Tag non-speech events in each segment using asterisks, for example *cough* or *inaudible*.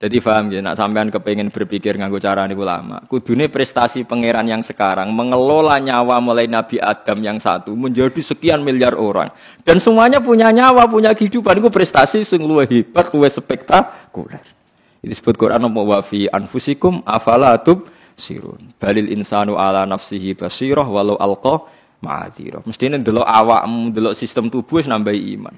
Jadi paham ya, nak sampean kepengen berpikir nganggo cara niku lama. Kudune prestasi pangeran yang sekarang mengelola nyawa mulai Nabi Adam yang satu menjadi sekian miliar orang dan semuanya punya nyawa, punya kehidupan. Itu prestasi sing luwih hebat, luwih spektakuler. Ini disebut Quran wa fi anfusikum afala sirun. Balil insanu ala nafsihi basirah walau alqa ma'adzirah. Mestine delok awakmu, delok sistem tubuh wis nambahi iman.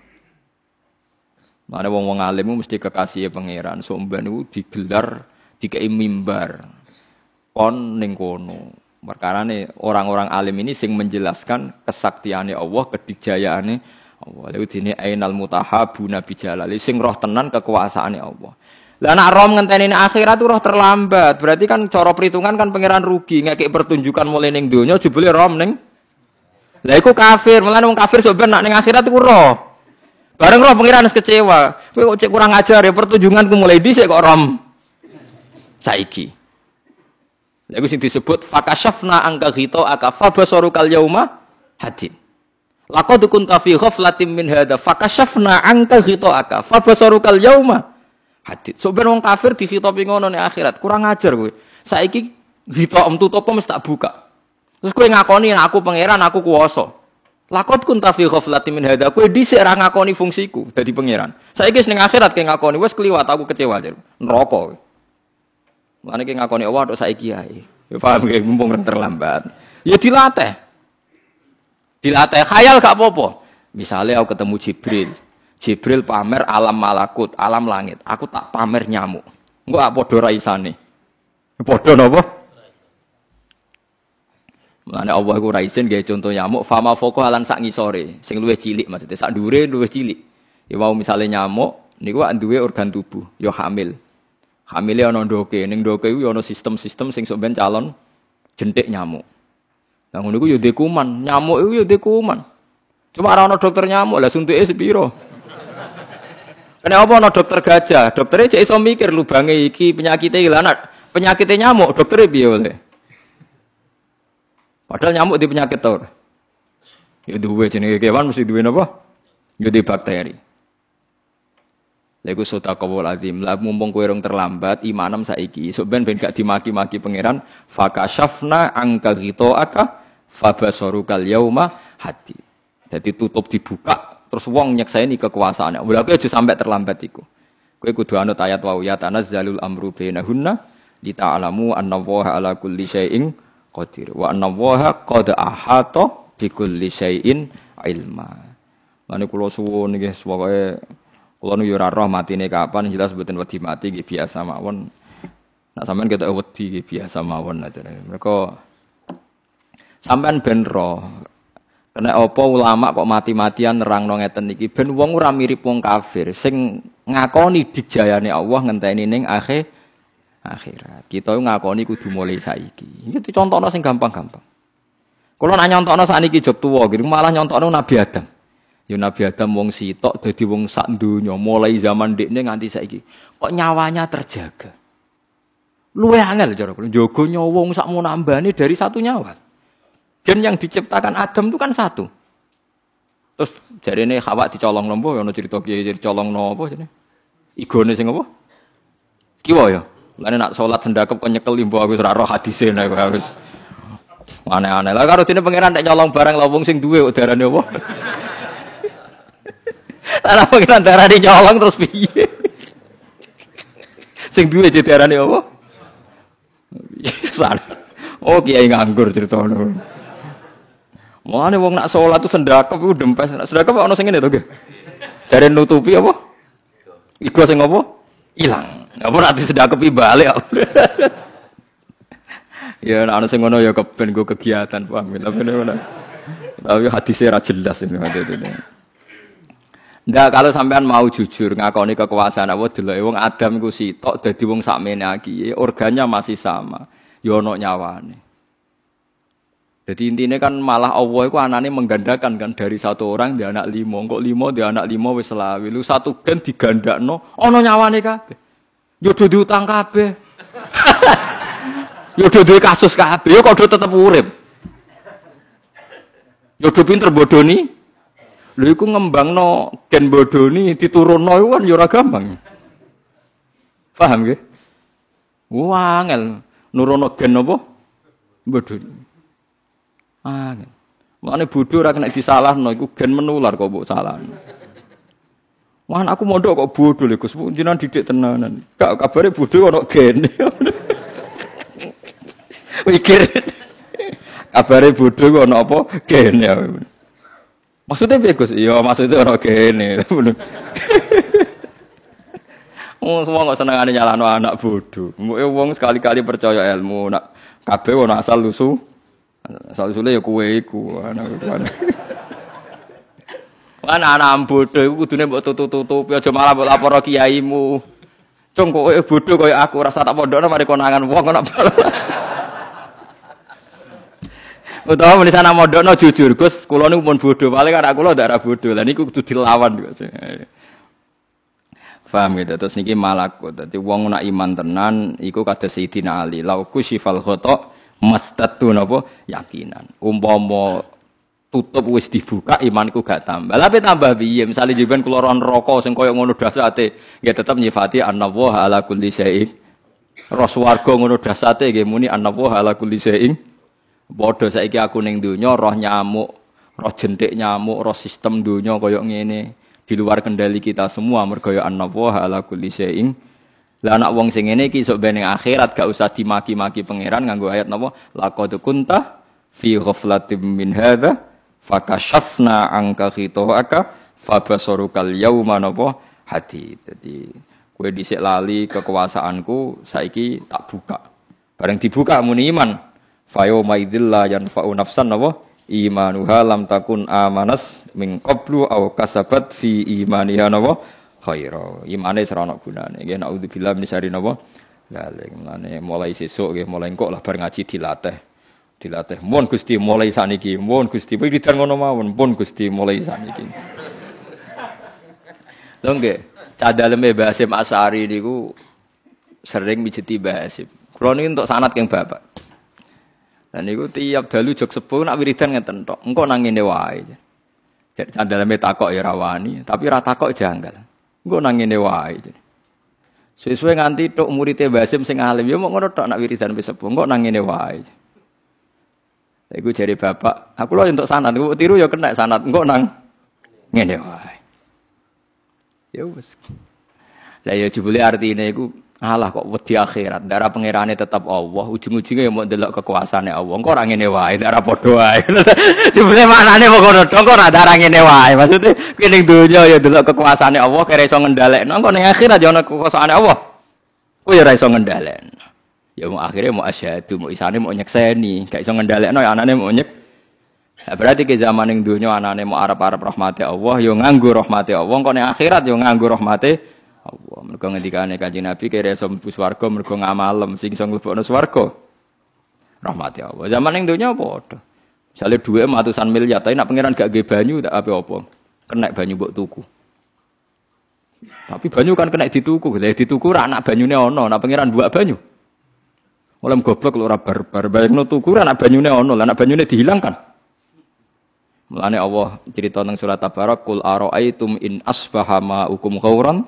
Mana wong wong alim mesti kekasih pangeran. Somban itu digelar dikai mimbar. Kon ning kono. Perkara orang-orang alim ini sing menjelaskan kesaktiannya Allah, kedijayaannya Allah. Lalu dini ainal mutahabu nabi jalali sing roh tenan kekuasaannya Allah. Lah nak rom ngenteni akhirat tuh roh terlambat. Berarti kan cara perhitungan kan pangeran rugi ngekek pertunjukan mulai ning donya jebule rom ning. Lah iku kafir, malah wong kafir sebenarnya nak ning akhirat iku roh. Bareng roh pengiran kecewa. Kowe kok cek kurang ajar ya pertunjunganku mulai dhisik kok rom. Saiki. Lagu sing disebut fakashafna angka ghito akafa basarukal yauma hadin. Laqad kunta fi ghaflatin min hadza fakashafna angka ghito akafa basarukal yauma hadin. Soben wong kafir dikhitopi ngono ning akhirat, kurang ajar kowe. Saiki ghito em tutup mesti tak buka. Terus kowe ngakoni aku pangeran, aku kuwasa. Lakot kun tafi ghaflati min hadza. Kowe dhisik ra ngakoni fungsiku dadi pangeran. Saiki ning akhirat ke ngakoni wis kliwat aku kecewa jar. Neraka. Mane ke ngakoni Allah tok saiki ae. Ya paham ge mumpung terlambat. Ya dilatih. Dilatih khayal gak apa-apa. Misalnya aku ketemu Jibril. Jibril pamer alam malakut, alam langit. Aku tak pamer nyamuk. Enggak padha ra isane. Padha? Mulane Allah iku ra isin gawe contoh nyamuk fama foko halan sak ngisore, sing luwih cilik maksudnya sak dure luwih cilik. Ya mau misale nyamuk niku duwe organ tubuh, ya hamil. Hamile ana ndoke, ning ndoke iku ana sistem-sistem sing sok ben calon jentik nyamuk. Lah ngono iku ya kuman, nyamuk iku ya kuman. Cuma ora ana dokter nyamuk, lah suntuke sepiro? Kenapa ana dokter gajah? Dokternya cek iso mikir lubange iki penyakitnya ilang, penyakitnya nyamuk, dokternya piye oleh? Padahal nyamuk di penyakit tau. Ya duwe jenenge kewan mesti duwe napa? Ya di bakteri. Lha sota kawul azim. Lah mumpung kowe rong terlambat imanem saiki, sok ben ben gak dimaki-maki pangeran, fakashafna angka aka fabasarukal yauma hati. Jadi tutup dibuka terus wong nyeksaini kekuasaannya. Berarti aja sampai terlambat iku. Kowe kudu anut ayat wa ya tanazzalul amru bainahunna li ta'lamu anna ala kulli syai'in qadir wa anna waha qad ahata bi kulli syai'in ilma. Mane kula suwun nggih pokoke kula nu yo ora roh kapan jelas mboten wedi mati nggih biasa mawon. Nak sampean ketok wedi nggih biasa mawon aja. Mereka sampean ben roh Kena apa ulama kok mati-matian nerangno ngeten iki ben wong ora mirip wong kafir sing ngakoni dijayane Allah ngenteni ning akhir akhirat. Kita ngakoni kudu mulai saiki. Iki dicontohno sing gampang-gampang. Kalau nak nyontokno sakniki jog tuwa, gitu malah nyontokno Nabi Adam. Ya Nabi Adam wong sitok dadi wong sak donya mulai zaman dekne nganti saiki. Kok nyawanya terjaga. Luwe angel cara kula. Jogo nyawa wong sak nambane dari satu nyawa. Dan yang diciptakan Adam itu kan satu. Terus jadi ini Hawa dicolong nombo, ya cerita kiai colong nombo jadi. Igone sing apa? Kiwa ya. Lain nak sholat sendakep kok nyekel imbu aku ora roh hadise nek harus aneh-aneh. Lah karo dene pangeran nek nyolong barang lawung sing duwe kok darane apa? *laughs* Lah pangeran darane nyolong terus piye? *laughs* sing duwe jadi darane apa? oh kiai nganggur ceritane. Mulane wong nak sholat tuh sendakep iku dempes. Sendakep ana sing ngene to, nggih. Jare nutupi apa? Iku sing apa? Ilang. Apa nanti sudah kepi balik. *laughs* ya ana sing ngono ya keben go kegiatan paham ya? tapi ngono. Tapi hadisnya ra jelas ini ini. Ndak kalau sampean mau jujur ngakoni kekuasaan Allah delok wong Adam iku sitok dadi wong sakmene iki organnya masih sama. Ya ono nyawane. Jadi intinya kan malah Allah itu anaknya menggandakan kan dari satu orang dia anak limo, kok limo dia anak limo wis selawi. Lu satu gen digandakno, ono nyawane kabeh. Yo. Yo do duwe kasus kabeh, yo kok do tetep urip. Yo do pinter bodoni. Lho iku ngembangno gen bodoni diturunno iku kan yo gampang. Paham nggih? Wangel nurono gen apa? Bodho. Angel. Mane bodho ora kena disalahno iku gen menular kok mbok salahno. Wah, aku mondok kok bodoh lho Gus. Jenengan didik tenanan. Gak kabare bodoh ono gen. *laughs* Mikir. Kabare bodoh ono apa? Gen ya. Maksudnya piye Gus? Iya, maksudnya ono gene. *laughs* Oh, semua nggak seneng ada nyalano anak bodoh. Mau wong sekali-kali percaya ilmu, nak kabeh ono asal lusu. Asal lusule ya kue iku. Anak Kan anak bodoh iku kudune mbok tutup-tutupi aja malah mbok lapor kiaimu. Cung kowe bodoh kaya aku rasa tak pondokno mari konangan wong kok *laughs* Utawa muni sana mondokno jujur, Gus, kula niku pun bodoh, paling anak kula ndak bodoh. Lah niku kudu dilawan Gus. Paham gitu. Terus niki malakut. Dadi wong nak iman tenan iku kados Sayyidina Ali. Lau kusyifal khata mastatu napa yakinan. Umpama tutup wis dibuka imanku gak tambah. Tapi tambah piye? Misale kula ron neraka sing kaya ngono dasate, ya tetep nyifati annallaha ala kulli syai'in. Ros warga ngono dasate nggih muni annallaha ala kulli syai'in. Saiki aku ning donya roh nyamuk, roh jentik nyamuk, roh sistem donya kaya ngene di luar kendali kita semua mergo ya annallaha ala kulli syai'in lah anak wong sing ngene iki sok ben akhirat gak usah dimaki-maki pangeran nganggo ayat napa laqad kunta fi ghaflatin min hadza fakashafna anka khitaka fabasarukal yauma napa? Hati dadi kowe dhisik lali kekuasaanku saiki tak buka. Bareng dibuka muni iman. Fa yauma idzilla yanfa'u nafsan napa? Imanuha lam takun amanas min qablu aw kasabat fi imaniha napa? Khaira. Imane serana gunane. Nggih naudzubillah min syarri galik mlane mulai sesuk nggih mulai engkok lah bar ngaji dilatih mun Gusti mulai saniki mun Gusti wiridan ngono mawon pun Gusti mulai saniki lho nggih cadaleme Basim Asari niku sering mijeti Basim niki untuk sanat keng bapak dan itu tiap dalu jok sepuh nak wiridan ngeten tok. Engko nang ngene wae. Jadi sandaleme takok ya rawani, tapi ra takok janggal. Engko nang ngene wae. Sesuai nganti tok muridé Basim sing alim ya mau ngono tok nak wiridan wis sepuh. Engko nang ngene wae. Iku jari bapak, aku lo untuk sanat, aku tiru ya kena sanat, engko nang ngene wae. Ya wis. Lah ya jebule artine iku Alah kok wedi akhirat, darah pangerane tetap Allah, ujung-ujungnya mau delok kekuasaane Allah. Engko ora ngene wae, darah padha wae. *laughs* Jebule maknane mau ngono tok kok ora darah ngene wae. Maksude kuwi ning ya delok kekuasaane Allah kira iso ngendhalekno. Engko ning akhirat ya ana kekuasaane Allah. Kuwi ora iso ngendhalekno. Ya akhirnya mau asyhadu, mau isane mau nyekseni, gak iso ngendhalekno ya anane mau nyek. Nah, berarti ke zaman yang dunia anane mau arab-arab rahmati Allah, yo nganggo rahmati Allah, kok ning akhirat yo nganggo rahmati Allah. Mergo ngendikane Kanjeng Nabi kira iso mlebu swarga mergo ngamalem sing iso mlebokno swarga. Rahmati Allah. Zaman ning donya padha. Misale dhuwit atusan miliar, tapi nak pangeran gak nggih banyu tak apa-apa. Kena banyu mbok tuku. Tapi banyu kan kena dituku, dituku ra anak banyune ana, nak pangeran buak banyu. Oleh goblok ora ra anak banyune lah anak banyune dihilangkan. Mulane Allah cerita tentang surat Tabarak, "Qul ara'aitum in asbaha ma'ukum ghauran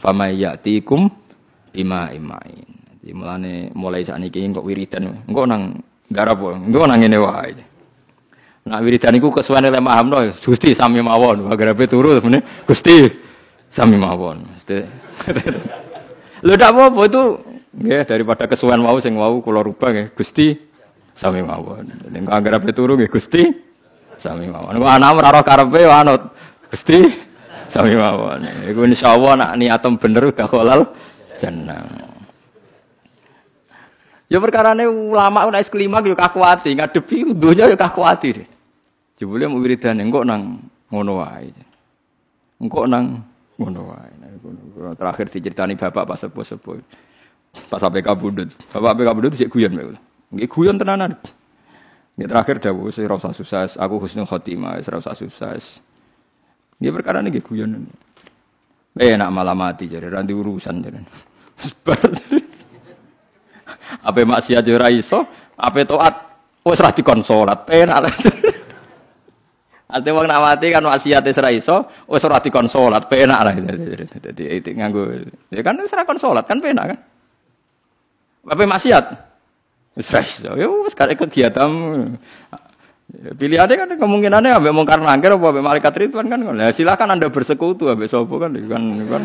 fama ya'tikum bima imain. Jadi mulane mulai saat ini kok wiridan, engko nang garap, engko nang ngene wae. Nah wiridan iku kesuwen le mahamno, Gusti sami mawon, garape turu meneh Gusti sami mawon. *laughs* Lho ndak apa-apa itu nggih daripada kesuwen mau sing wau kula rubah nggih Gusti sami mawon. Ning anggarape turu nggih Gusti sami mawon. Ana ora karepe anut Gusti Sami mawon. Iku insyaallah nak niatem bener udah kolal jannah. Ya perkara ini ulama nek kelima yo kakuati, ngadepi dunya yo kakuati. Jebule mau wiridan engko nang ngono wae. Engko nang ngono wae. Nah, terakhir diceritani bapak pas sepuh-sepuh. Pas sampai kabudut. Bapak sampai kabudut sik guyon mek. Nggih guyon tenanan. Nggih terakhir dawuh sing ora usah sukses, aku husnul khotimah, ora usah sukses. Dia perkara ini guyon. Eh nak malah mati jadi ranti urusan jadi. apa maksiat yo iso, apa taat wis ra dikon salat penak. Ate wong nak mati kan wasiate ora iso, wis ora dikon salat, penak lah. Dadi itu nganggo ya kan wis ora kon salat kan penak kan. Apa maksiat? Iso. Ya wis karek kegiatan Pilihannya kan kemungkinannya ambek mungkar nangkir apa ambek malaikat ridwan kan. Nah, silakan Anda bersekutu ambek sapa kan kan. kan.